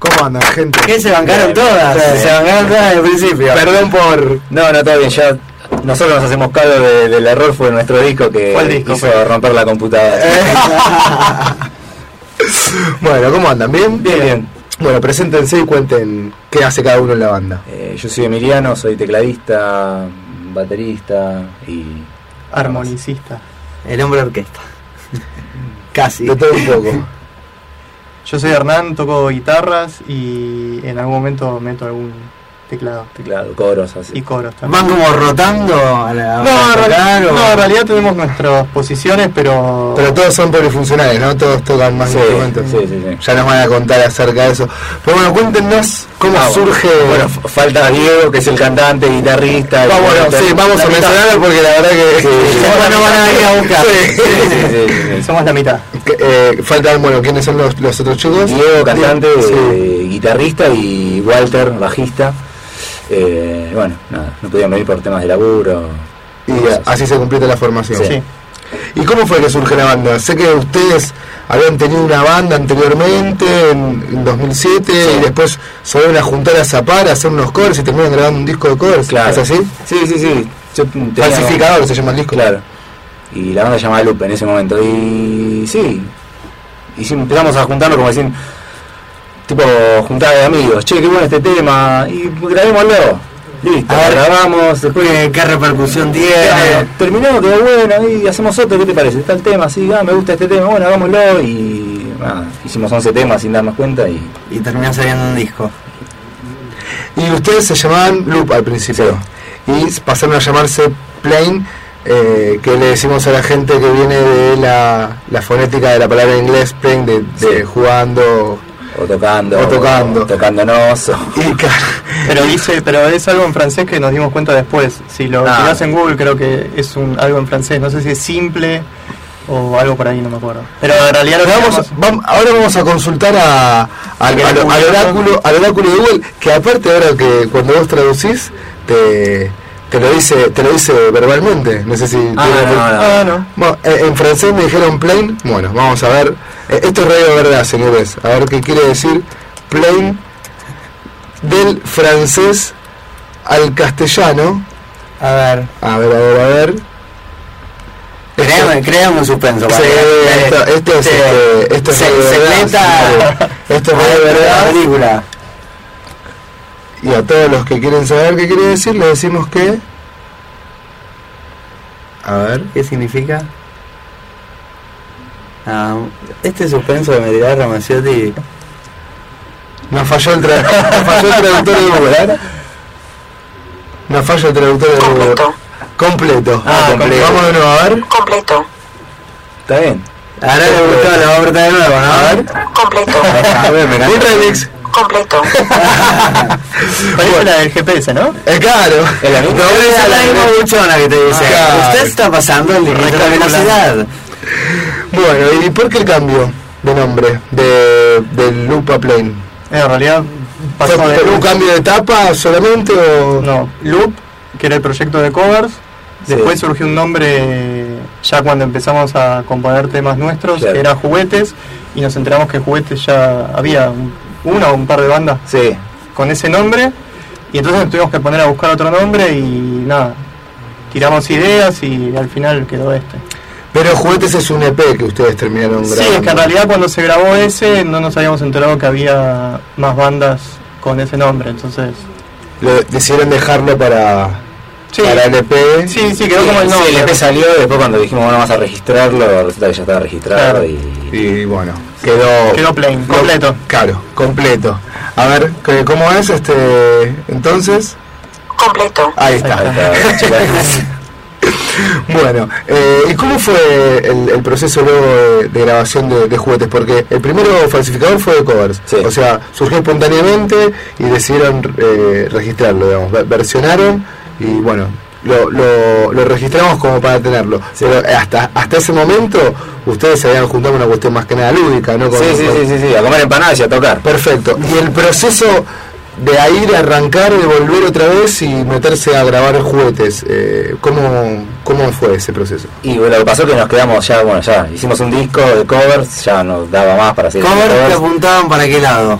¿Cómo andan, gente? ¿Qué se bancaron todas? Sí. Se bancaron todas el principio. Perdón por. No, no, todo bien, ya nosotros nos hacemos cargo de- del error, fue nuestro disco que el disco, hizo fue. romper la computadora. bueno, ¿cómo andan? ¿Bien? Bien, bien. Bueno, preséntense y cuenten qué hace cada uno en la banda. Eh, yo soy Emiliano, soy tecladista, baterista y... Armonicista. El hombre orquesta. Casi. De todo un poco. Yo soy Hernán, toco guitarras y en algún momento meto algún teclado. Teclado, coros, así. Y coros también. ¿Van como rotando a la No, a en tocar realidad, o- no, en realidad tenemos nuestras posiciones, pero... Pero todos son polifuncionales, ¿no? Todos tocan más Sí, instrumentos. sí, sí, sí. Ya nos van a contar acerca de eso. Pero bueno, cuéntenos cómo Ah, surge. Bueno, falta Diego, que es el cantante, guitarrista. Ah, bueno, sí, vamos a La mencionarlo porque la verdad que. Sí, sí, sí. Después nos van a venir a buscar. Sí. Sí, sí, sí, sí. Somos la mitad. Eh, faltan, bueno, ¿quiénes son los, los otros chicos? Diego, cantante, Sí. eh, guitarrista y Walter, bajista. Eh, bueno, nada, no podían venir por temas de laburo. Y así se completa la formación. Sí. ¿Y cómo fue que surge la banda? Sé que ustedes habían tenido una banda anteriormente, en, en 2007, y después se vuelven a juntar a zapar, a hacer unos covers y terminan grabando un disco de covers. Claro. ¿Es así? Sí, sí, sí. Yo Falsificador se llama el disco. Claro. Y la banda se llamaba Loop en ese momento. Y sí. Y sí, empezamos a juntarnos como decir, tipo, juntada de amigos. Che, qué bueno este tema. Y grabémoslo. Listo, A ver. grabamos. Después ¿Qué, repercusión tiene? Claro, terminó, quedó bueno, y hacemos otro, ¿qué te parece? Está el tema, sí, ah, me gusta este tema, bueno, hagámoslo, y hicimos 11 temas sin darnos cuenta, y Y terminó saliendo un disco. Y ustedes se llamaban Loop al principio. Y pasaron a llamarse Plain, eh, que le decimos a la gente que viene de la, la fonética de la palabra en inglés, Plain, de, de Sí. jugando. O tocando, O tocando. tocándonos, o- Y ca- Pero dice, pero es algo en francés que nos dimos cuenta después. Si lo Ah. tirás en Google creo que es un algo en francés. No sé si es simple o algo por ahí, no me acuerdo. Pero en realidad lo que vamos, vam- ahora vamos a consultar a, al, Que al- oráculo, al oráculo de Google, que aparte ahora que cuando vos traducís, te, te lo dice te lo dice verbalmente. No sé si Ah, tiene- no, no. Ah, no. Bueno, eh, en francés me dijeron plain. Bueno, vamos a ver. Eh, esto es radio verdad, señores. A ver qué quiere decir plain del francés al castellano. A ver. A ver, a ver, a ver. Créame, créame un suspenso. Sí, vale. esto, esto es, Sí. este, esto es Se- verdad. Esto es radio verdad. película. Y a todos los que quieren saber qué quiere decir, le decimos que. A ver. ¿Qué significa? Ah, este suspenso que me tiraba Ramaciotti. Nos falló el, tra- nos falló el traductor de Google. ¿eh? Nos falla el traductor de Google. Completo. Completo. Ah, completo. Vamos de nuevo a ver. Completo. está bien. Ahora le gustó, le vamos a apretar de nuevo, ¿no? A ver. Completo. A ver, me Un encanta. remix. Completo. Parece la del GPS, ¿no? Es la misma. No, es la misma buchona que te dice. Ah, Usted está pasando el límite de velocidad. Bueno, ¿y por qué el cambio de nombre de, del Loop a Plane? En realidad ¿Fue pasó de por un cambio de etapa solamente o...? No, Loop, que era el proyecto de covers. Sí. Después surgió un nombre ya cuando empezamos a componer temas nuestros, Claro. que era Juguetes, y nos enteramos que Juguetes ya había un- una o un par de bandas Sí, con ese nombre, y entonces nos tuvimos que poner a buscar otro nombre y nada, tiramos ideas y al final quedó este. Pero Juguetes es un EP que ustedes terminaron Sí, grabando. es que en realidad cuando se grabó ese no nos habíamos enterado que había más bandas con ese nombre, entonces... Lo, decidieron dejarlo para, Sí, para el E EP. sí, sí, quedó como el Sí, nombre. el EP salió, después cuando dijimos, bueno, vamos a registrarlo, resulta que ya estaba registrado Claro. y... Y bueno, quedó... Quedó plain, no, completo. Claro, completo. A ver, ¿qué- ¿cómo es este entonces? Completo. Ahí está. Ahí está, chicas. Bueno, eh, ¿y cómo fue el, el proceso luego de, de grabación de, de juguetes? Porque el primero falsificador fue de covers, Sí. o sea, surgió espontáneamente y decidieron eh, registrarlo, digamos, ver- versionaron y bueno, lo, lo, lo registramos como para tenerlo. Pero hasta hasta ese momento ustedes se habían juntado una cuestión más que nada lúdica, ¿no? Con- Sí, sí, con- sí, sí, sí, a comer empanadas y a tocar. Perfecto. Y el proceso de ahí de arrancar, de volver otra vez y meterse a grabar juguetes, eh, ¿cómo, ¿cómo fue ese proceso? Y bueno, lo que pasó que nos quedamos ya, bueno, ya hicimos un disco de covers, ya nos daba más para haciendo ¿Covers te apuntaban para qué lado?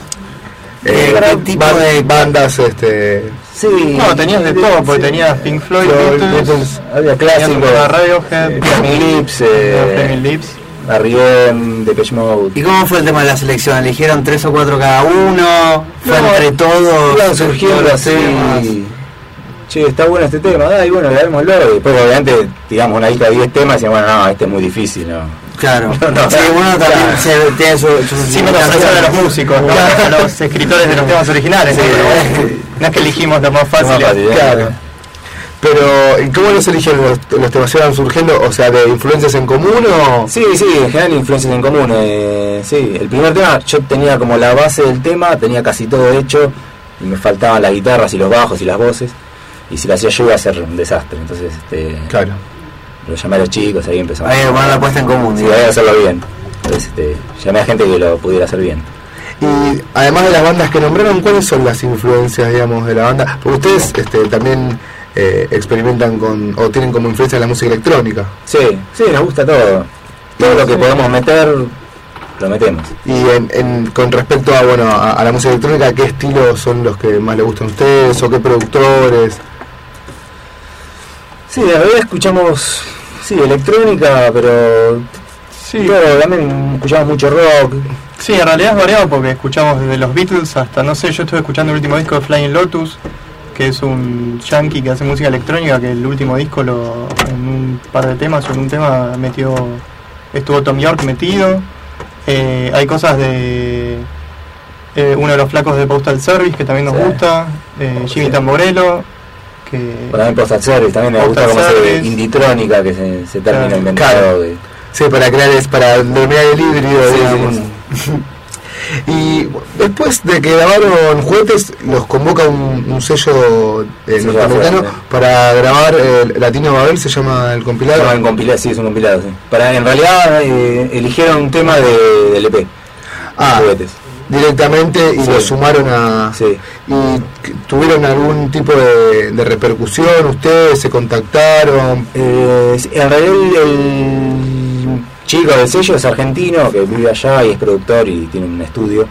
eh, ¿Qué tipo de- bandas este Sí. No, tenías de todo, porque Sí. tenías Pink Floyd, Beatles, Beatles. Había clásicos. Radiohead, eh, Flaming Lips, eh, Flaming Lips. R.E.M., Depeche Mode. ¿Y cómo fue el tema de la selección? ¿Eligieron tres o cuatro cada uno? ¿Fue No, entre todos? Iban surgiendo así. Che, está bueno este tema, da, y bueno, grabémoslo. Y después, obviamente, tiramos una lista de 10 temas y decíamos, bueno, no, este es muy difícil, ¿no? Claro. No, no, sí, uno también se, tiene su, su Sí, a los músicos, ¿no? a los escritores de los temas originales. Sí, ¿no? eh. no es que elegimos lo más fácil. ¿eh? Claro. Pero, ¿y ¿cómo los eligieron? ¿Los, los temas iban surgiendo, o sea, de influencias en común o...? Sí, sí, en general influencias en común. eh, sí, el primer tema yo tenía como la base del tema, tenía casi todo hecho y me faltaban las guitarras y los bajos y las voces. Y si lo hacía yo iba a ser un desastre. Entonces, este, Claro. Lo llamé a los chicos, ahí empezamos. Ahí poner la puesta en común. Sí, había que hacerlo bien. Entonces, este, llamé a gente que lo pudiera hacer bien. Y además de las bandas que nombraron, ¿cuáles son las influencias, digamos, de la banda? Porque ustedes este, también eh, experimentan con, o tienen como influencia la música electrónica. Sí, sí, nos gusta todo. Todo lo que podemos meter, lo metemos. Y en, en- con respecto a, bueno, a, a la música electrónica, ¿qué estilos son los que más les gustan a ustedes o qué productores? Sí, la verdad escuchamos, sí, electrónica, pero Sí. todo, también escuchamos mucho rock. Sí, en realidad es variado porque escuchamos desde los Beatles hasta, no sé, yo estuve escuchando el último disco de Flying Lotus, que es un yankee que hace música electrónica, que el último disco lo, en un par de temas o en un tema metió, estuvo Tom York metido. Eh, hay cosas de eh, uno de los flacos de Postal Service que también nos Sí. gusta, eh, Jimmy. Tamborello, que Postal Service, también me gusta como Service. inditrónica que se, se termina Claro. inventando. Claro. de- Sí, para crear, es para denominar el híbrido, Sí, digamos. sí. Y después de que grabaron Juguetes, los convoca un, un sello eh, norteamericano para grabar eh, Latino Babel, se llama el compilado. Se un compilado, sí, es un compilado, sí. Para, en realidad eh, eligieron un tema de, del EP, Ah, juguetes. Directamente y Sí. lo sumaron a... Sí. ¿Y tuvieron algún tipo de, de repercusión? ¿Ustedes se contactaron? Eh, en realidad el, el chico del sello es argentino, que vive allá y es productor y tiene un estudio.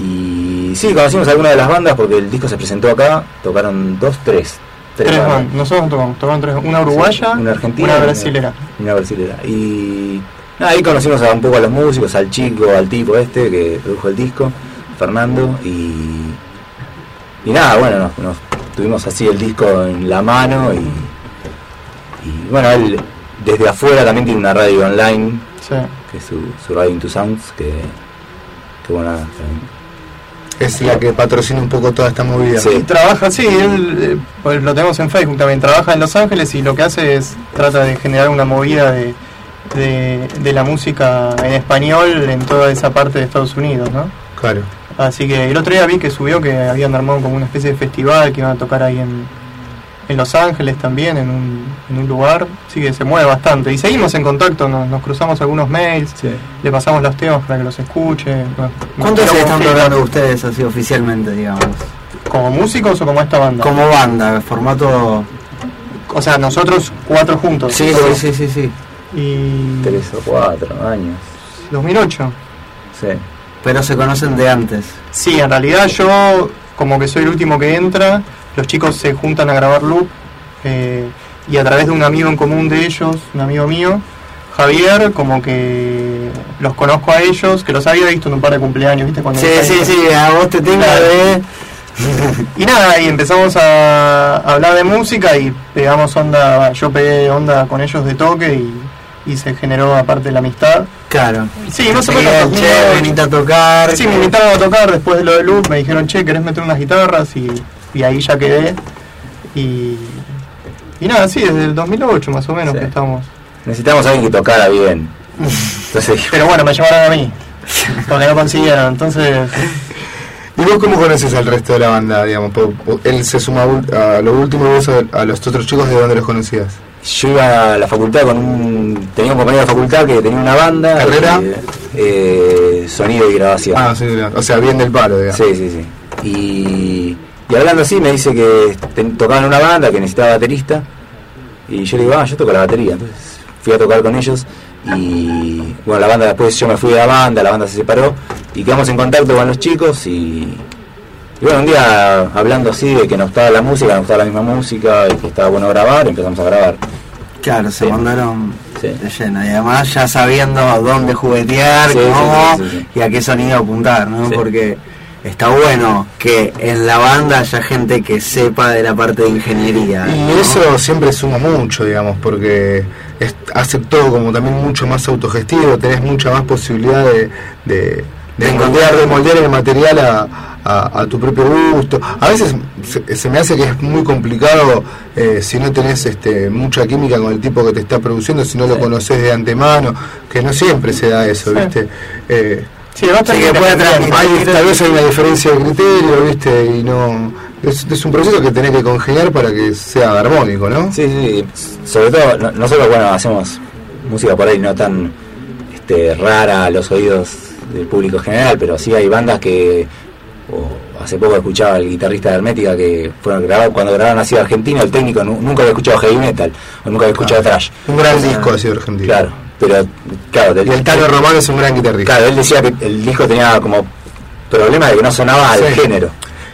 Y sí, conocimos algunas de las bandas porque el disco se presentó acá, tocaron dos, tres. tres bandas. bandas. Nosotros tocamos, tocamos tres, una uruguaya, Sí, una argentina, una brasilera. Una brasilera. Y ahí conocimos a un poco a los músicos, al chico, al tipo este que produjo el disco, Fernando, y, y nada, bueno, nos, nos tuvimos así el disco en la mano y, y bueno, él desde afuera también tiene una radio online, Sí. que es su, su radio Into Sounds, que, que bueno, nada, también- Es la que patrocina un poco toda esta movida. Sí. Y trabaja, sí, él, eh, pues lo tenemos en Facebook también, trabaja en Los Ángeles y lo que hace es, trata de generar una movida de, de, de la música en español en toda esa parte de Estados Unidos, ¿no? Claro. Así que el otro día vi que subió que habían armado como una especie de festival que iban a tocar ahí en, en Los Ángeles también, en un, en un lugar, así que se mueve bastante. Y seguimos en contacto, nos, nos cruzamos algunos mails, le pasamos los temas para que los escuche. ¿Cuántos están tocando ustedes así oficialmente, digamos? ¿Como músicos o como esta banda? Como banda, formato... O sea, nosotros cuatro juntos. Sí, sí, sí, sí, sí. Y tres o cuatro años. 2008. Sí. Pero se conocen de antes. Sí, en realidad yo como que soy el último que entra, los chicos se juntan a grabar loop eh, y a través de un amigo en común de ellos, un amigo mío, Javier, como que los conozco a ellos, que los había visto en un par de cumpleaños, ¿viste? Cuando Sí, sí, sí, a vos te tengo de... Y nada, y empezamos a hablar de música y pegamos onda, yo pegué onda con ellos de toque y, y se generó aparte la amistad. Claro. Sí, más o Sí, menos. che, venite a tocar. Sí, me invitaron a tocar después de lo de Loop, me dijeron, che, ¿querés meter unas guitarras? Y, y ahí ya quedé. Y, y nada, sí, desde el 2008 más o menos Sí. que estamos. Necesitamos a alguien que tocara bien. Entonces Pero bueno, me llamaron a mí, porque no consiguieron. Entonces, ¿Y vos cómo conoces al resto de la banda, digamos? Él se suma a lo último y vos a, a los otros chicos, ¿de dónde los conocías? Yo iba a la facultad con un. Tenía un compañero de facultad que tenía una banda. ¿Carrera? eh, eh, sonido y grabación. Ah, sí, o sea, bien del palo, digamos. Sí, sí, sí. Y, y hablando así, me dice que tocaban una banda que necesitaba baterista. Y yo le digo, ah, yo toco la batería. Entonces fui a tocar con ellos. Y bueno, la banda después yo me fui de la banda, la banda se separó. Y quedamos en contacto con los chicos. Y, Y bueno, un día hablando así de que nos gustaba la música, nos gustaba la misma música y que estaba bueno grabar, empezamos a grabar. Claro, se Sí. mandaron Sí. de lleno. Y además ya sabiendo dónde juguetear, Sí, cómo sí, sí, sí. y a qué sonido apuntar, ¿no? Sí. Porque está bueno que en la banda haya gente que sepa de la parte de ingeniería. Y ¿no? eso siempre suma mucho, digamos, porque es- hace todo como también mucho más autogestivo, tenés mucha más posibilidad de, de, de encontrar, de moldear el material a, a- a tu propio gusto. A veces se, se me hace que es muy complicado eh, si no tenés este, mucha química con el tipo que te está produciendo, si no lo Sí. conoces de antemano, que no siempre se da eso, Sí. ¿viste? Eh, Sí, que puede hay, tal vez hay una diferencia de criterio, ¿viste? Y no. Es, es un proceso que tenés que congeniar para que sea armónico, ¿no? Sí, sí. Sobre todo, no- nosotros, bueno, hacemos música por ahí no tan este, rara a los oídos del público general, pero sí hay bandas que. o hace poco escuchaba al guitarrista de Hermética que fueron grabar, cuando grabaron así argentino, el técnico nu- nunca había escuchado heavy metal, o nunca había escuchado thrash. Un gran disco ha sido argentino. Claro, pero, claro, del- Y el Tano Romano es un gran guitarrista. Claro, él decía que el disco tenía como problema de que no sonaba al Sí. género.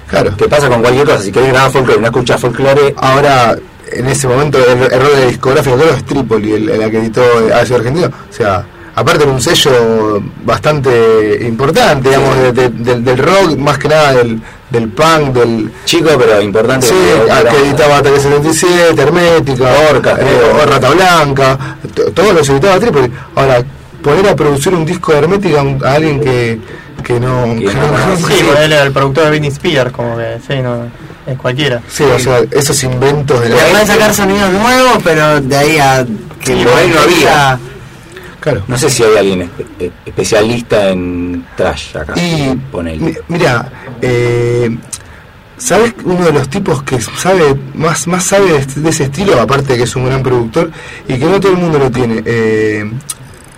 Claro. Que pasa con cualquier cosa, si querés grabar folclore y no escuchas folclore, Ahora, en ese momento, el error de discográfico, creo es Tripoli, el, el que editó ha sido argentino. O sea, aparte de un sello bastante importante, digamos, de- de- del, del rock, más que nada del, del punk, del. chico pero importante. Sí, que- a- que editaba Ataque 77, Hermética, Orca, eh, Rata Blanca, to- todos los editaba Tripoli. Ahora, poner a producir un disco de Hermética a, un- a alguien que, que no. Que no. Sí, bueno, él era el productor de Britney Spears, como que, sí, no, es cualquiera. Sí, o sea, esos inventos de la. Le pueden sacar sonidos nuevos, pero de ahí a que Sí, por ahí no había. Claro. No sé si hay alguien eh, especialista en trash acá. Y mira, eh, ¿sabes uno de los tipos que sabe más más sabe de, este- de ese estilo, aparte de que es un gran productor y que no todo el mundo lo tiene? Eh,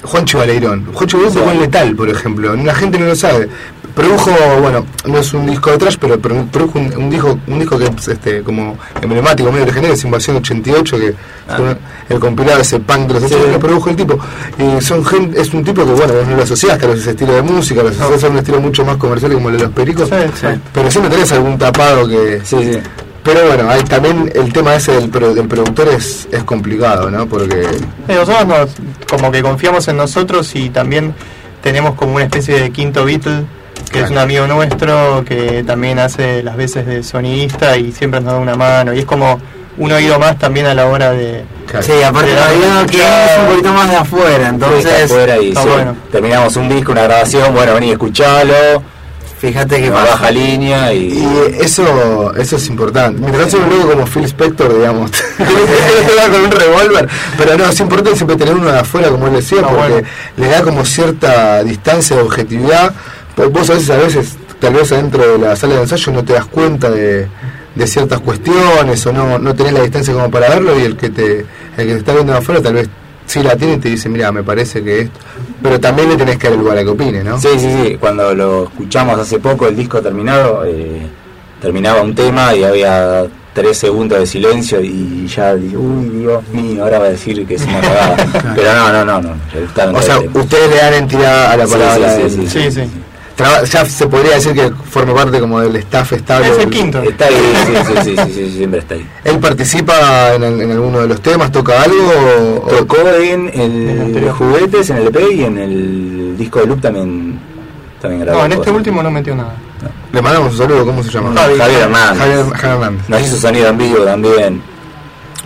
Juancho Baleirón. Juancho Baleirón tocó en Letal, por ejemplo. La gente no lo sabe. Produjo, bueno, no es un disco de trash, pero produ- produjo un, un disco un disco que es este como emblemático, medio legendario, es Invasión 88, que Ah. fue el compilado ese punk de los 80 que produjo el tipo. Y son gente, es un tipo que, bueno, no lo asociaste a ese estilo de música, lo asociás a un estilo mucho más comercial como el de los pericos. Sí, sí. Pero siempre tenés algún tapado que... Sí, sí. Pero bueno, hay, también el tema ese del, pro- del productor es, es complicado, ¿no? Porque... Sí, nosotros nos, como que confiamos en nosotros y también tenemos como una especie de quinto Beatle, que es un amigo nuestro que también hace las veces de sonidista y siempre nos da una mano. Y es como un oído más también a la hora de... claro, Sí, aparte Pero- sabiendo que es un poquito más de afuera, entonces afuera y está sí, bueno. terminamos un disco, una grabación, bueno, vení, escuchalo, fíjate que pasa. baja línea y... Y eso eso es importante. Mientras no un loco como Phil Spector, digamos, con un revólver, pero no, es importante siempre tener uno de afuera, como él decía, porque bueno. le da como cierta distancia de objetividad. Pues Vos a veces, a veces, tal vez adentro de la sala de ensayo no te das cuenta de, de ciertas cuestiones o no, no tenés la distancia como para verlo y el que te, el que te está viendo de afuera tal vez sí la tiene y te dice, mira, me parece que esto... Pero también le tenés que dar el lugar a que opine, ¿no? Sí, sí, sí. Cuando lo escuchamos hace poco, el disco terminado, eh, terminaba un tema y había tres segundos de silencio y ya dije, uy, Dios mío, ahora va a decir que es una cagada. Pero no, no, no, no. O sea, ustedes le dan entidad a la Sí, palabra. sí, Sí, sí. Traba- ya se podría decir que forma parte como del staff estable. Es el quinto. Está ahí, sí, sí, sí, sí, sí, siempre está ahí. ¿Él participa en, el- en alguno de los temas? ¿Toca algo? O, Tocó en En el. Juguetes, en el EP y en el disco de Loop también, también grabó. No, en este cosas. último no metió nada. le mandamos un saludo? ¿Cómo se llama? Javi. Javier Hernández. Javier, Javier Hernández. Nos hizo sonido en vivo también.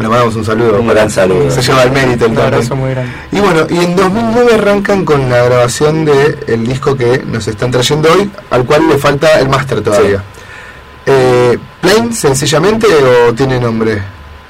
Le mandamos un saludo. Un gran saludo. Se lleva el mérito el Un también. abrazo muy grande. Y bueno, y en 2009 arrancan con la grabación del el disco que nos están trayendo hoy, al cual le falta el máster todavía. Eh, ¿Plain sencillamente o tiene nombre?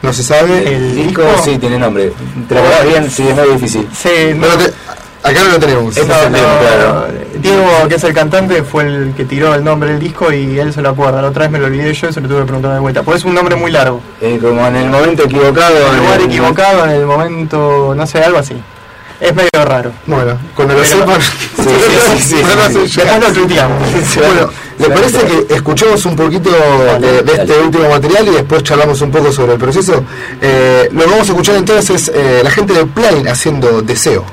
No se sabe. El disco disco- sí tiene nombre. ¿Te lo bien? Sí, es muy difícil. Sí, No te- acá no lo tenemos. Es- No, Ese no, tema, claro. Diego, que es el cantante, fue el que tiró el nombre del disco y él se lo acuerda. La otra vez me lo olvidé yo y se lo tuve que preguntar de vuelta. Pues es un nombre muy largo. Eh, como en el momento equivocado. En el lugar en- equivocado, en el momento, no sé, algo así. Es medio raro. Bueno, cuando lo sepan. sí, sí, sí, no lo. Bueno, ¿le parece que escuchemos un poquito de, de este último material y después charlamos un poco sobre el proceso? Eh, lo que vamos a escuchar entonces eh, la gente de Plain haciendo Deseo.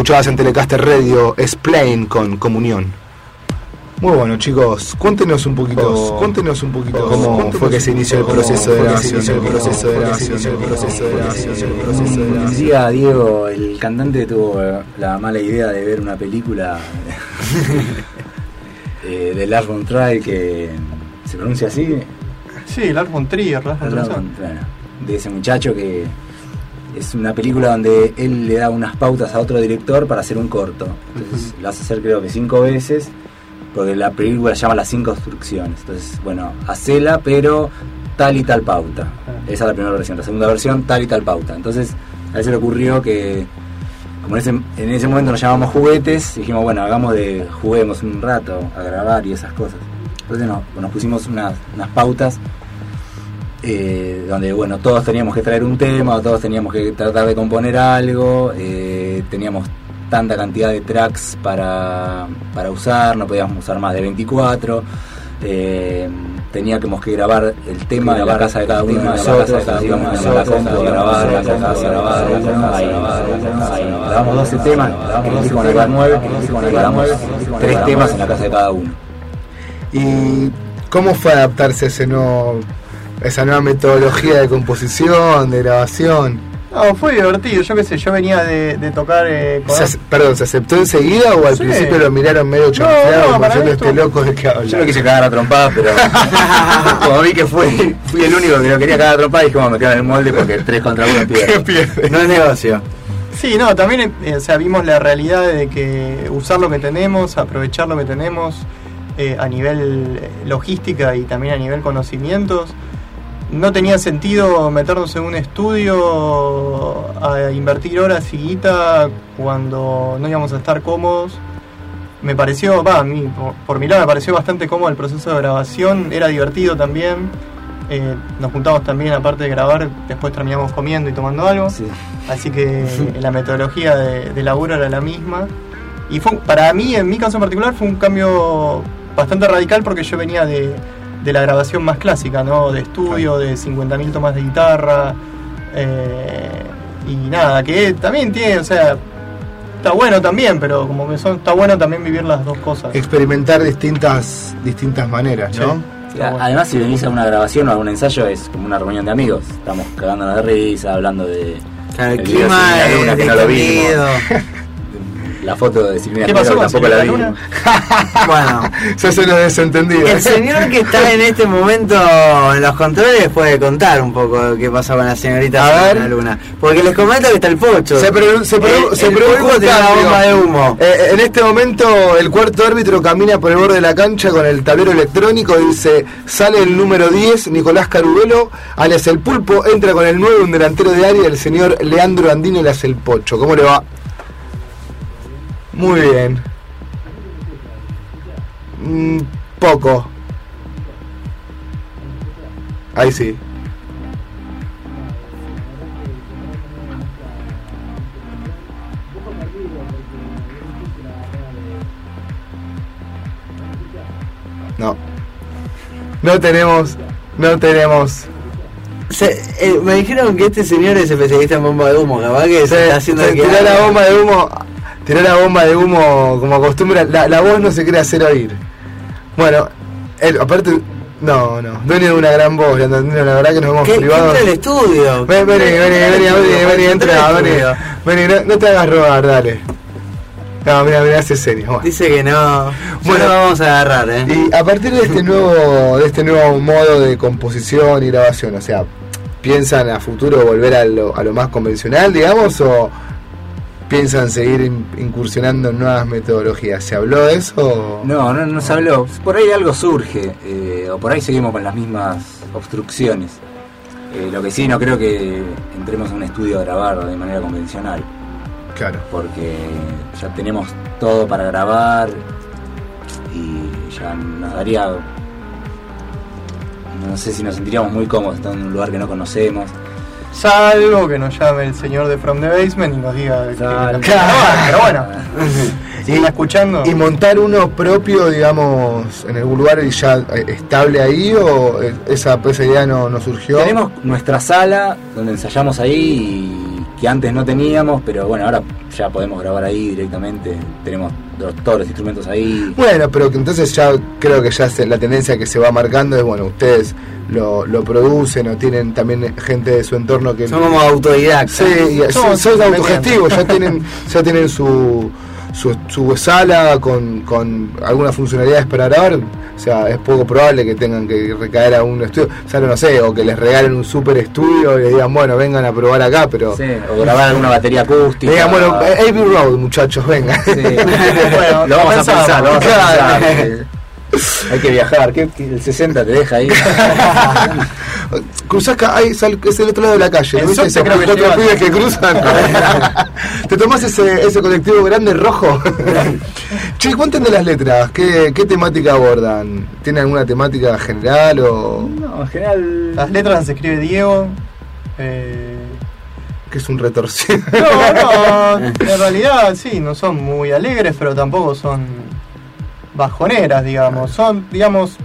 Escuchabas en Telecaster Radio es Plain con Comunión. Muy bueno, chicos, cuéntenos un poquito, cuéntenos un poquito cómo fue que se inició el proceso de grabación, el proceso de grabación, el proceso de grabación, el proceso de Un grabación. día Diego, el cantante, tuvo eh, la mala idea de ver una película eh, de Lars von Trier que se pronuncia así, Sí, Lars von Trier, Lars von Trier. de ese muchacho que es una película donde él le da unas pautas a otro director para hacer un corto. Entonces la hace hacer creo que cinco veces, porque la película se llama Las cinco instrucciones. Entonces, bueno, hacela, pero tal y tal pauta. Esa es la primera versión. La segunda versión, tal y tal pauta. Entonces, a él se le ocurrió que, como en ese, en ese momento nos llamamos juguetes, dijimos, bueno, hagamos de, juguemos un rato a grabar y esas cosas. Entonces no, nos pusimos unas, unas pautas eh, donde bueno todos teníamos que traer un tema, todos teníamos que tratar de componer algo, eh, teníamos tanta cantidad de tracks para, para usar, no podíamos usar más de 24. eh, teníamos que grabar el tema de la casa de cada uno de nosotros, íbamos a la compu a grabar, la casa grabar, grabamos 12 temas, grabamos con el 9, grabamos 3 temas en la casa de cada uno. ¿Y cómo fue adaptarse a ese nuevo, esa nueva metodología de composición, de grabación? No, fue divertido, yo qué sé, yo venía de, de tocar eh, con... Se perdón, ¿se aceptó enseguida o al Sí. principio lo miraron medio No, chanfleado no, como para diciendo mí este loco de que habla? Yo lo quise cagar a trompadas, pero como vi que fui, fui el único que lo quería cagar a trompadas, dije, bueno, me quedo en el molde porque 3 contra 1 pierde. No es negocio. Sí, no, también eh, o sea, vimos la realidad de que usar lo que tenemos, aprovechar lo que tenemos eh, a nivel eh, logística y también a nivel conocimientos. No tenía sentido meternos en un estudio a invertir horas y guita cuando no íbamos a estar cómodos. Me pareció, va, a mí, por, por mi lado me pareció bastante cómodo el proceso de grabación, era divertido también. Eh, nos juntamos también, aparte de grabar, después terminamos comiendo y tomando algo. Sí. Así que la metodología de, de laburo era la misma. Y fue, para mí, en mi caso en particular, fue un cambio bastante radical porque yo venía de, de la grabación más clásica, ¿no? De estudio, de 50.000 tomas de guitarra. eh, y nada, que también tiene, o sea, está bueno también, pero como que son, está bueno también vivir las dos cosas. Experimentar distintas, distintas maneras, ¿no? Sí. Además, si venís a una grabación o a un ensayo, es como una reunión de amigos. Estamos cagándonos de risa, hablando de Claro, el Luna, que no lo vimos. la foto de Silvina ¿Qué pasó tampoco la vimos. Bueno, Eso se lo desentendido. el señor que está en este momento en los controles puede contar un poco qué pasó con la señorita A ver. Silvina Luna. Porque les comento que está el pocho. Se, produ- se, produ- El- se el produjo un bomba de humo. Eh, en este momento el cuarto árbitro camina por el borde de la cancha con el tablero electrónico y dice, sale el número 10, Nicolás Carubelo, alias el pulpo, entra con el 9, un delantero de área, el señor Leandro Andino, alias el pocho. ¿Cómo le va? Muy bien. Mm, poco. Ahí sí. No. No tenemos. No tenemos. Se- eh, me dijeron que este señor es especialista en bomba de humo, capaz que se, está haciendo se tiró la bomba de humo. Tiró la bomba de humo como acostumbra. La, la voz no se quiere hacer oír. Bueno, él, aparte. No, no. Dueño de una gran voz, la verdad que nos hemos ¿Qué, privado. ¿Qué entra el estudio? Ven, vení, vení, vení, vení, vení, entra, al vení. estudio. Vení, no, te hagas robar, dale. No, mira, mira, hace serio. Bueno. Dice que no. Bueno. Vamos a agarrar, ¿eh? Y a partir de este nuevo, de este nuevo modo de composición y grabación, o sea, ¿piensan a futuro volver a lo, a lo más convencional, digamos, o piensan seguir in- incursionando en nuevas metodologías? ¿Se habló de eso? No, no, no se habló. Por ahí algo surge, eh, o por ahí seguimos con las mismas obstrucciones. Eh, lo que sí, no creo que entremos a un estudio a grabar de manera convencional, Claro. porque ya tenemos todo para grabar y ya nos daría. No sé si nos sentiríamos muy cómodos estando en un lugar que no conocemos. Salvo que nos llame el señor de From the Basement y nos diga que Claro. pero bueno. Si está escuchando. ¿Y montar uno propio, digamos, en algún lugar y ya eh, estable ahí, o eh, esa, esa idea no, no surgió? Tenemos nuestra sala donde ensayamos ahí y que antes no teníamos, pero bueno, ahora ya podemos grabar ahí directamente, tenemos los- todos los instrumentos ahí. Bueno, pero que entonces ya creo que ya se- la tendencia que se va marcando es, bueno, ustedes lo, lo producen o tienen también gente de su entorno que... Son como autodidactas. Sí, son, son autogestivos, ya tienen, ya tienen su, su, su sala con, con algunas funcionalidades para grabar. O sea, es poco probable que tengan que recaer a un estudio, o sea, no sé, o que les regalen un super estudio y le digan, bueno, vengan a probar acá, pero... Sí, o grabar alguna batería acústica. Digan, bueno, Abbey Road, muchachos, vengan. Sí. Bueno, lo vamos a pensar, lo vamos a Claro. pensar. Hay que viajar, que el 60 te deja ahí. Cruzás, ca- ahí sal- es el otro lado de la calle, ¿no esos cuatro llevan. pibes que cruzan? ¿Te tomás ese, ese colectivo grande rojo? che, cuenten de las letras, ¿qué, qué temática abordan? ¿Tienen alguna temática general o No, en general. Las letras las escribe Diego. eh, que es un retorcido? No, no, en realidad sí, no son muy alegres, pero tampoco son bajoneras, digamos. Son, digamos,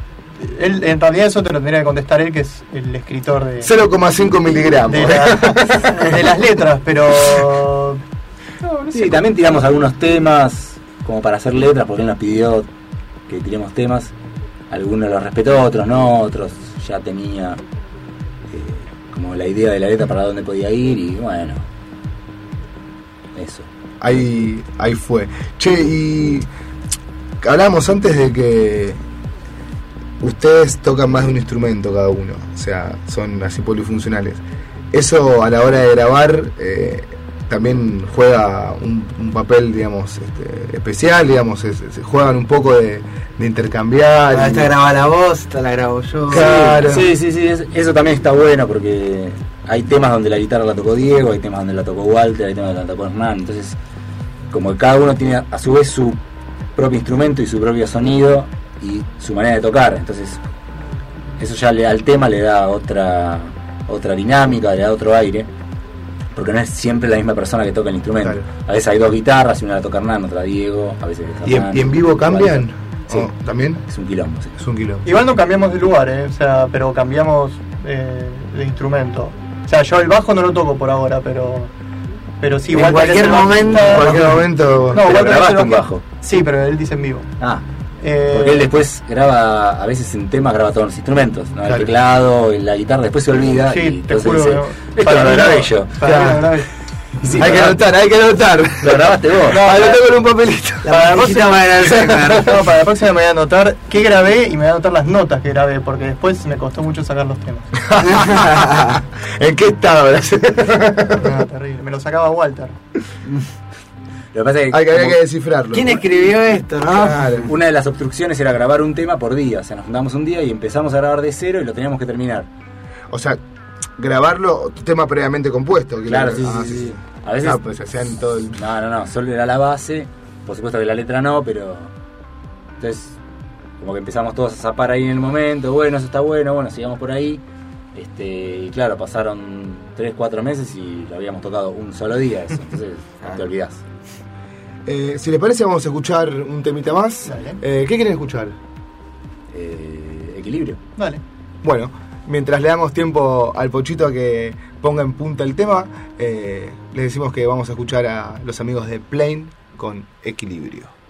él, en realidad eso te lo tendría que contestar él, que es el escritor de, 0,5 miligramos. de, la- de las letras, pero... No, no sé Sí, también tiramos algunos temas como para hacer letras, porque él nos pidió que tiremos temas. Algunos los respetó, otros no, otros ya tenía eh, como la idea de la letra para dónde podía ir y bueno, eso. Ahí, ahí fue. Che, y hablamos antes de que ustedes tocan más de un instrumento cada uno, o sea, son así polifuncionales. Eso a la hora de grabar eh, también juega un, un papel, digamos, este, especial, digamos, es- es- juegan un poco de, de intercambiar. Ah, y- Esta graba la voz, esta la grabo yo. Claro. Sí, sí, sí, es- eso también está bueno porque hay temas donde la guitarra la tocó Diego, hay temas donde la tocó Walter, hay temas donde la tocó Hernán, entonces como que cada uno tiene a su vez su propio instrumento y su propio sonido y su manera de tocar, entonces eso ya le, al tema le da otra otra dinámica, le da otro aire, porque no es siempre la misma persona que toca el instrumento. Claro. A veces hay dos guitarras, y una la toca Hernán, otra Diego, a veces es ¿Y en, Hernán, y en vivo cambian? Sí. ¿O ¿También? Es un quilombo, sí. Es un kilo. Igual no cambiamos de lugar, eh, o sea, pero cambiamos eh, de instrumento. O sea, yo el bajo no lo toco por ahora, pero pero sí, En Walter cualquier momento-. En cualquier momento. No, es grabaste un bajo-. Sí, pero él dice en vivo. Ah, Eh, Porque él después graba, a veces en temas graba todos los instrumentos, ¿no? Claro. el teclado, la guitarra, después se olvida Sí, y te entonces juro dice, esto Para lo grabé yo. para sí, hay que anotar, hay que anotar. Lo grabaste vos. No, lo tengo en un papelito. La Para la próxima-. No, para la próxima me voy a anotar qué grabé y me voy a anotar las notas que grabé, porque después me costó mucho sacar los temas. ¿En qué estado? No, terrible. Me lo sacaba Walter. Lo que pasa es que, Hay que, que descifrarlo. ¿Quién escribió esto, no? Claro. una de las obstrucciones era grabar un tema por día, o sea, nos juntamos un día y empezamos a grabar de cero y lo teníamos que terminar. O sea, grabarlo, tema previamente compuesto. Claro, decir. sí, Ah, sí, sí. A veces... Ah, pues hacían todo el. No, no, no, solo era la base, por supuesto que la letra no, pero... Entonces, como que empezamos todos a zapar ahí en el momento, bueno, eso está bueno, bueno, sigamos por ahí. Este, y claro, pasaron 3, 4 meses y lo habíamos tocado un solo día eso, entonces te olvidás. Eh, si les parece, vamos a escuchar un temita más. Eh, ¿Qué quieren escuchar? Eh, equilibrio. Dale. Bueno, mientras le damos tiempo al Pochito a que ponga en punta el tema, eh, les decimos que vamos a escuchar a los amigos de Plane con Equilibrio. Equilibrio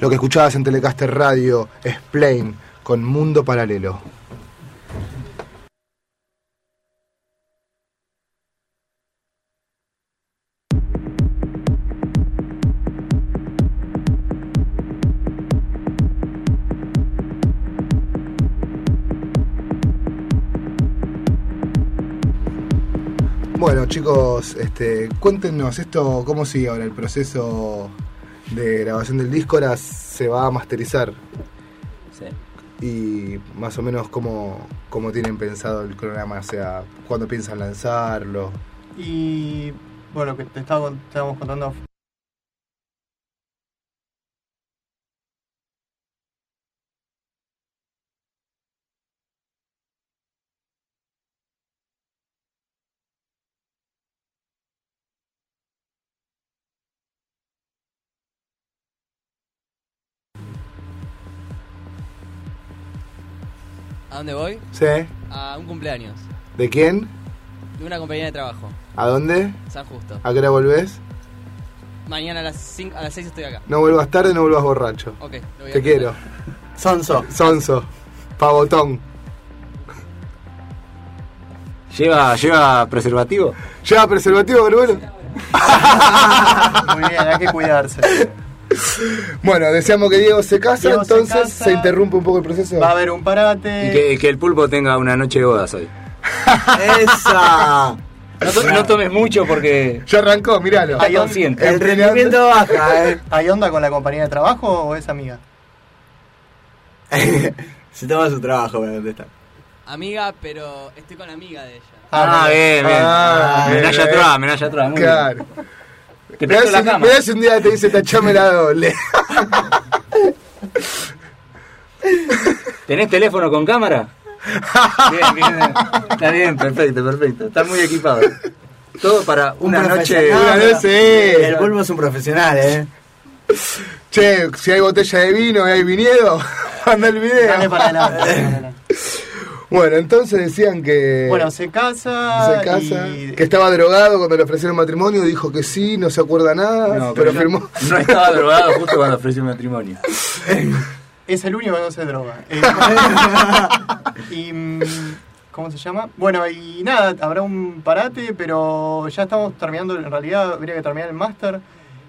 Lo que escuchabas en Telecaster Radio es Plain con Mundo Paralelo. Bueno chicos, este, cuéntenos esto, cómo sigue ahora el proceso de grabación del disco, ahora se va a masterizar Sí. y más o menos cómo, cómo tienen pensado el cronograma, o sea, cuándo piensan lanzarlo. Y bueno, lo que te estaba, te estábamos contando dónde voy? ¿Sí? A un cumpleaños ¿De quién? de una compañía de trabajo, ¿A dónde? San Justo. ¿A qué hora volvés? Mañana a las 5, a las 6 estoy acá. No vuelvas tarde, no vuelvas borracho. Ok, lo voy a Te quiero. Sonso. Sonso. Pavotón. ¿Lleva, ¿Lleva preservativo? ¿Lleva preservativo, Berbelo? muy bien, hay que cuidarse. Bueno, deseamos que Diego se casa, Diego se entonces casa. se interrumpe un poco el proceso. Va a haber un parate. Y que, que el pulpo tenga una noche de bodas hoy. ¡Esa! No, to- no tomes mucho porque Ya arrancó, míralo. Hay on-. El rendimiento baja, eh. ¿Hay onda con la compañía de trabajo o es amiga? Se toma su trabajo para contestar. Amiga, pero estoy con la amiga de ella. Ah, bien, bien. Ah, bien, Menalla bien. atrás, menalla atrás. muy bien. Te presto la si, cama. mirá si un día te dice tachame la doble. ¿Tenés teléfono con cámara? Bien, bien. Está bien, perfecto, perfecto. Está muy equipado. Todo para Un una noche. profesional. Una noche. El pulpo es un profesional, eh. Che, si hay botella de vino y hay viñedo, manda el video. Dale para adelante. Bueno, entonces decían que Bueno, se casa. se casa, y- que estaba drogado cuando le ofrecieron matrimonio, dijo que sí, no se acuerda nada, No, pero firmó. No estaba drogado justo cuando ofreció el matrimonio. Es el único que no se droga. Eh, y, mm, ¿Cómo se llama? Bueno, y nada, habrá un parate, pero ya estamos terminando, en realidad habría que terminar el máster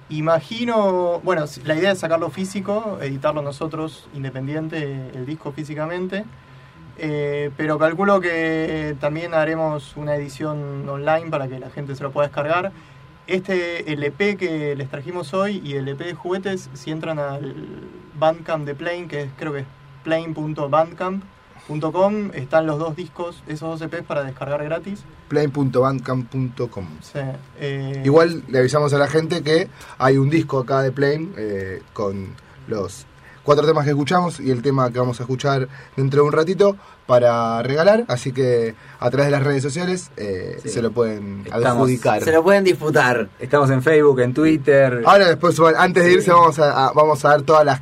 Imagino, bueno, la idea es sacarlo físico, editarlo nosotros independiente, el disco físicamente, eh, pero calculo que también haremos una edición online para que la gente se lo pueda descargar. Este, el EP que les trajimos hoy y el EP de juguetes, si entran al Bandcamp de Plane, que es, creo que es plane.bandcamp.com, están los dos discos, esos dos EPs para descargar gratis. Plane.bandcamp.com. Sí, eh, Igual le avisamos a la gente que hay un disco acá de Plane eh, con los cuatro temas que escuchamos y el tema que vamos a escuchar dentro de un ratito para regalar. Así que a través de las redes sociales eh, Sí. se lo pueden Estamos- adjudicar. Se lo pueden disputar. Estamos en Facebook, en Twitter. Ahora después, antes de irse vamos a, a- vamos a dar todas las,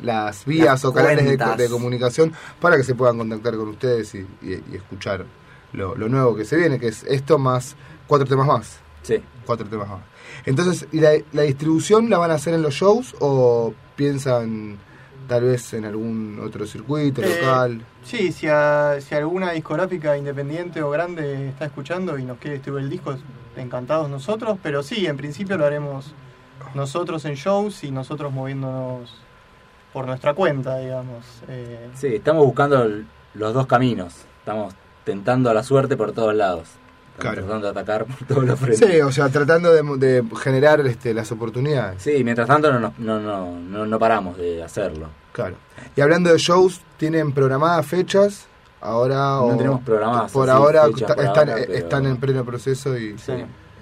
las, vías Las o canales de, comunicación para que se puedan contactar con ustedes y, y- y escuchar lo, lo nuevo que se viene, que es esto más cuatro temas más. Sí. Cuatro temas más. Entonces, ¿y la, la distribución la van a hacer en los shows o piensan tal vez en algún otro circuito Eh, local? Sí, si, a- si alguna discográfica independiente o grande está escuchando y nos quiere distribuir el disco, encantados nosotros, pero sí, en principio lo haremos nosotros en shows y nosotros moviéndonos por nuestra cuenta, digamos. Eh, Sí, estamos buscando los dos caminos. Estamos tentando a la suerte por todos lados. Claro. tratando de atacar por todos los frentes. Sí, o sea, tratando de, de generar este, las oportunidades. Sí, mientras tanto no, no, no, no, no paramos de hacerlo. Claro. Y hablando de shows, ¿tienen programadas fechas? Ahora No o tenemos programadas Por ahora, está- por están, ahora, pero- están en pleno proceso y, Sí.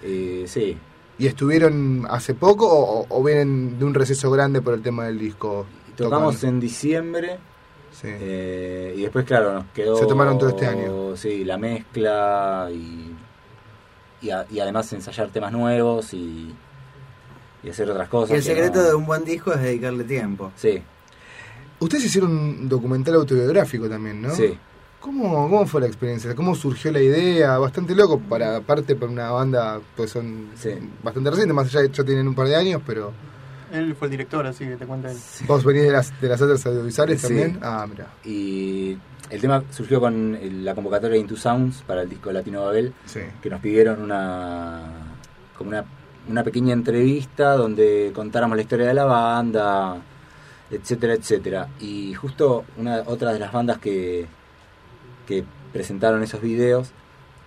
Y, sí. y estuvieron hace poco o, o vienen de un receso grande por el tema del disco. Tocamos tocando? en diciembre Sí. eh, y después, claro, nos quedó... Se tomaron todo este año. Sí, la mezcla y, y, a- y además ensayar temas nuevos y, y hacer otras cosas. Y el secreto no- de un buen disco es dedicarle tiempo. Sí, Ustedes hicieron un documental autobiográfico también, ¿no? sí. ¿Cómo, ¿Cómo fue la experiencia? ¿Cómo surgió la idea? Bastante loco, para aparte por una banda, pues son Sí. bastante recientes, más allá ya tienen un par de años, pero él fue el director, así que te cuenta él. vos venís de las, de las otras audiovisuales Sí. también. Ah, mira. Y el tema surgió con la convocatoria de Into Sounds para el disco Latino Babel, Sí. que nos pidieron una como una, una pequeña entrevista donde contáramos la historia de la banda, etcétera, etcétera. Y justo una otra de las bandas que, que presentaron esos videos,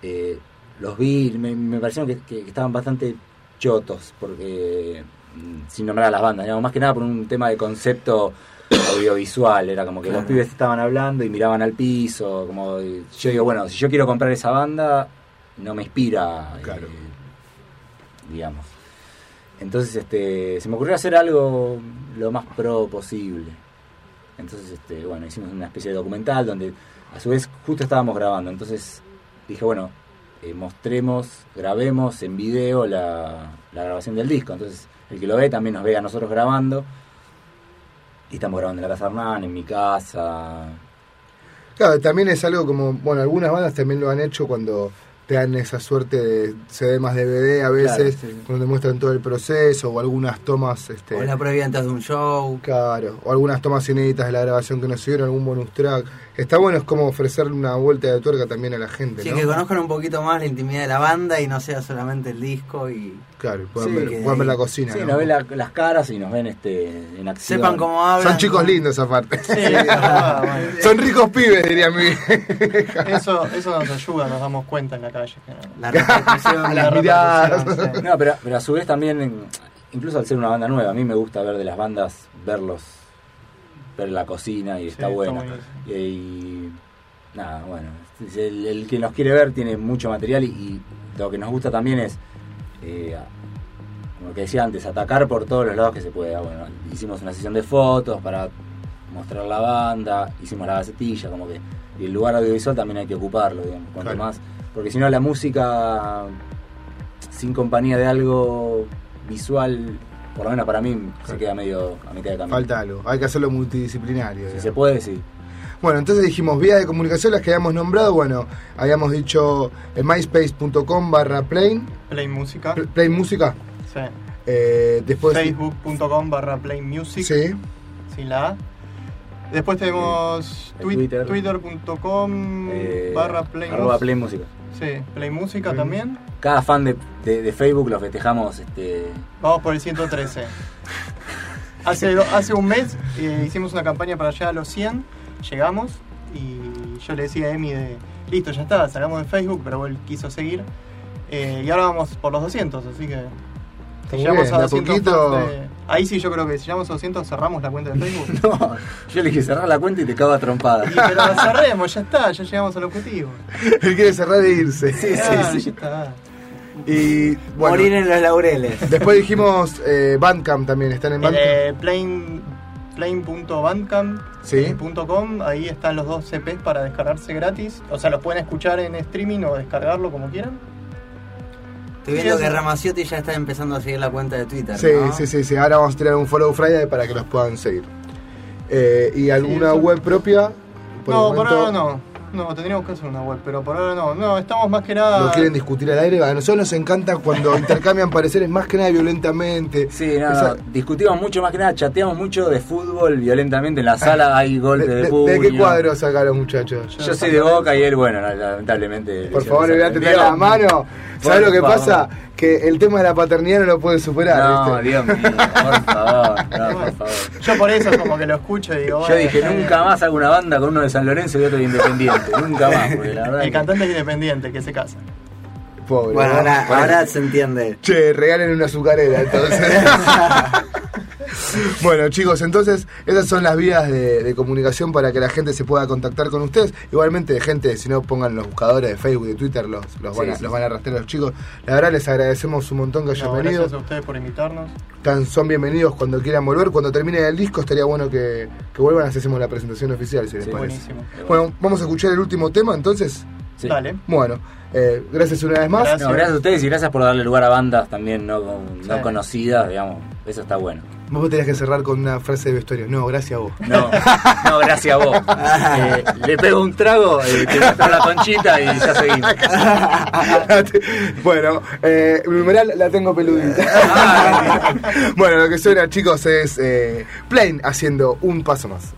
eh, los vi, me, me parecieron que, que estaban bastante chotos, porque sin nombrar a las bandas, digamos, más que nada por un tema de concepto audiovisual, era como que los pibes estaban hablando y miraban al piso, como yo digo, bueno, si yo quiero comprar esa banda, no me inspira, eh, Claro. digamos. Entonces este, se me ocurrió hacer algo lo más pro posible. Entonces, este, bueno, hicimos una especie de documental donde a su vez justo estábamos grabando. Entonces dije, bueno, eh, mostremos, grabemos en video la, la grabación del disco. Entonces el que lo ve también nos ve a nosotros grabando. Y estamos grabando en la casa de Hernán, en mi casa. Claro, también es algo como, bueno, algunas bandas también lo han hecho cuando te dan esa suerte de CD más DVD a veces, Claro, sí. cuando te muestran todo el proceso o algunas tomas, este, O la previa antes de un show. claro, o algunas tomas inéditas de la grabación que nos hicieron, algún bonus track. Está bueno, es como ofrecerle una vuelta de tuerca también a la gente, Sí, ¿no? que conozcan un poquito más la intimidad de la banda y no sea solamente el disco y Claro, puedan, Sí, ver, la cocina, Sí, ¿no? nos ven la- las caras y nos ven este, en acción. sepan cómo hablan. Son chicos lindos aparte. Sí, ah, bueno. Son ricos pibes, diría mi Eso, eso nos ayuda, nos damos cuenta en la calle. que no- La repercusión. Las la miradas. repercusión, sí. No, pero, pero a su vez también, incluso al ser una banda nueva, a mí me gusta ver de las bandas, verlos, ver la cocina y está está bueno. y, y nada, bueno, el, el que nos quiere ver tiene mucho material y, y lo que nos gusta también es, eh, como que decía antes, atacar por todos los lados que se pueda. Bueno, hicimos una sesión de fotos para mostrar la banda, hicimos la gacetilla, como que y el lugar audiovisual también hay que ocuparlo, digamos, cuanto Claro. más, porque si no la música sin compañía de algo visual, por lo menos para mí se queda medio a mitad de camino. Falta algo, hay que hacerlo multidisciplinario. Si digamos. se puede, sí. Bueno, entonces dijimos vías de comunicación, las que habíamos nombrado, bueno, habíamos dicho en myspace.com barra plane, Play Música. pl- plane música, Sí. eh, después... Facebook.com barra Play Music. Sí, Sin la A. Después tenemos twi- Twitter. twitter.com Eh, barra Play arroba Music. Play Música. Sí, Play Música Play también. Cada fan de de, de Facebook lo festejamos. Este, Vamos por el 113. Hace, hace un mes eh, hicimos una campaña para llegar a los 100, llegamos y yo le decía a Emi de, listo, ya está, sacamos de Facebook, pero él quiso seguir. Eh, y ahora vamos por los 200, así que... Está Si muy llegamos bien, a de a 200 poquito. fans de- ahí sí yo creo que si llegamos a 200 cerramos la cuenta de Facebook. no, yo le dije cerrar la cuenta y te cago a trompada. Y, pero la cerremos, ya está, ya llegamos al objetivo. Él quiere cerrar e irse. Sí, Claro, ya está. Y bueno, Morir en los laureles. después dijimos eh, Bandcamp también, están en Bandcamp. Eh, plain plain.bandcamp.com, Sí. ahí están los dos CPs para descargarse gratis. O sea, los pueden escuchar en streaming o descargarlo como quieran. Estoy viendo que. Ramaciotti ya está empezando a seguir la cuenta de Twitter. Sí, ¿no? sí, sí, sí. Ahora vamos a tirar un follow Friday para que los puedan seguir. Eh, ¿Y alguna web propia? Por no, por ahora no. No, tendríamos que hacer una web, pero por ahora no. No, estamos más que nada. ¿Lo quieren discutir al aire? A nosotros nos encanta cuando intercambian pareceres más que nada violentamente. Sí, no, Esa- no, discutimos mucho más que nada, chateamos mucho de fútbol violentamente en la sala, hay ¿De, golpes de, de- puño. de qué cuadro sacaron, muchachos? Yo soy de Boca y él, bueno, lamentablemente. Por favor, esa- olvídate de la mano. ¿Sabes lo que favor. pasa? Que el tema de la paternidad no lo puede superar. No, ¿viste? Dios mío, por favor, no, por favor. Yo por eso como que lo escucho y digo, Yo dije, nunca más hago una banda con uno de San Lorenzo y otro de Independiente. Nunca más, porque la verdad. El que- cantante es independiente, que se casa. Pobre. Bueno, ¿no? ahora, Bueno. ahora se entiende. Che, regalen una azucarera, entonces. bueno, chicos, entonces esas son las vías de, de comunicación para que la gente se pueda contactar con ustedes. Igualmente, gente, si no pongan los buscadores de Facebook y de Twitter, los, los, van, a, Sí, sí, los van a rastrear los chicos. La verdad, les agradecemos un montón que hayan No, venido. gracias a ustedes por invitarnos. Tan, son bienvenidos cuando quieran volver. Cuando termine el disco, estaría bueno que, que vuelvan. Así hacemos la presentación oficial, si les Sí, parece. Buenísimo. Bueno, vamos a escuchar el último tema, entonces. Sí. Dale. Bueno, eh, gracias una vez más. Gracias. No, gracias a ustedes y gracias por darle lugar a bandas también no, con- no conocidas, digamos. Eso está bueno. Vos tenías que cerrar con una frase de vestuario. No, gracias a vos. No, no, gracias a vos. Eh, le pego un trago, eh, te muestro la conchita y ya seguimos. bueno, eh, mi numeral la tengo peludita. bueno, lo que suena, chicos, es eh, Plain haciendo un paso más.